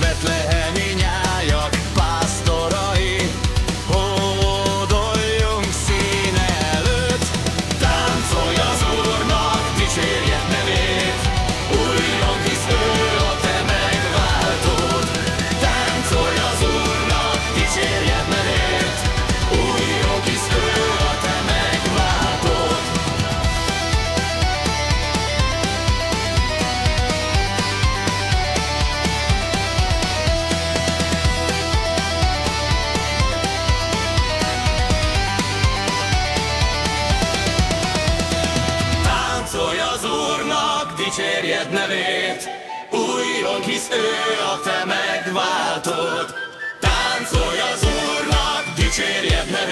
te dicsérjed nevét Újjon hisz ő a te megváltod Táncolj az Úrnak, dicsérjed nevét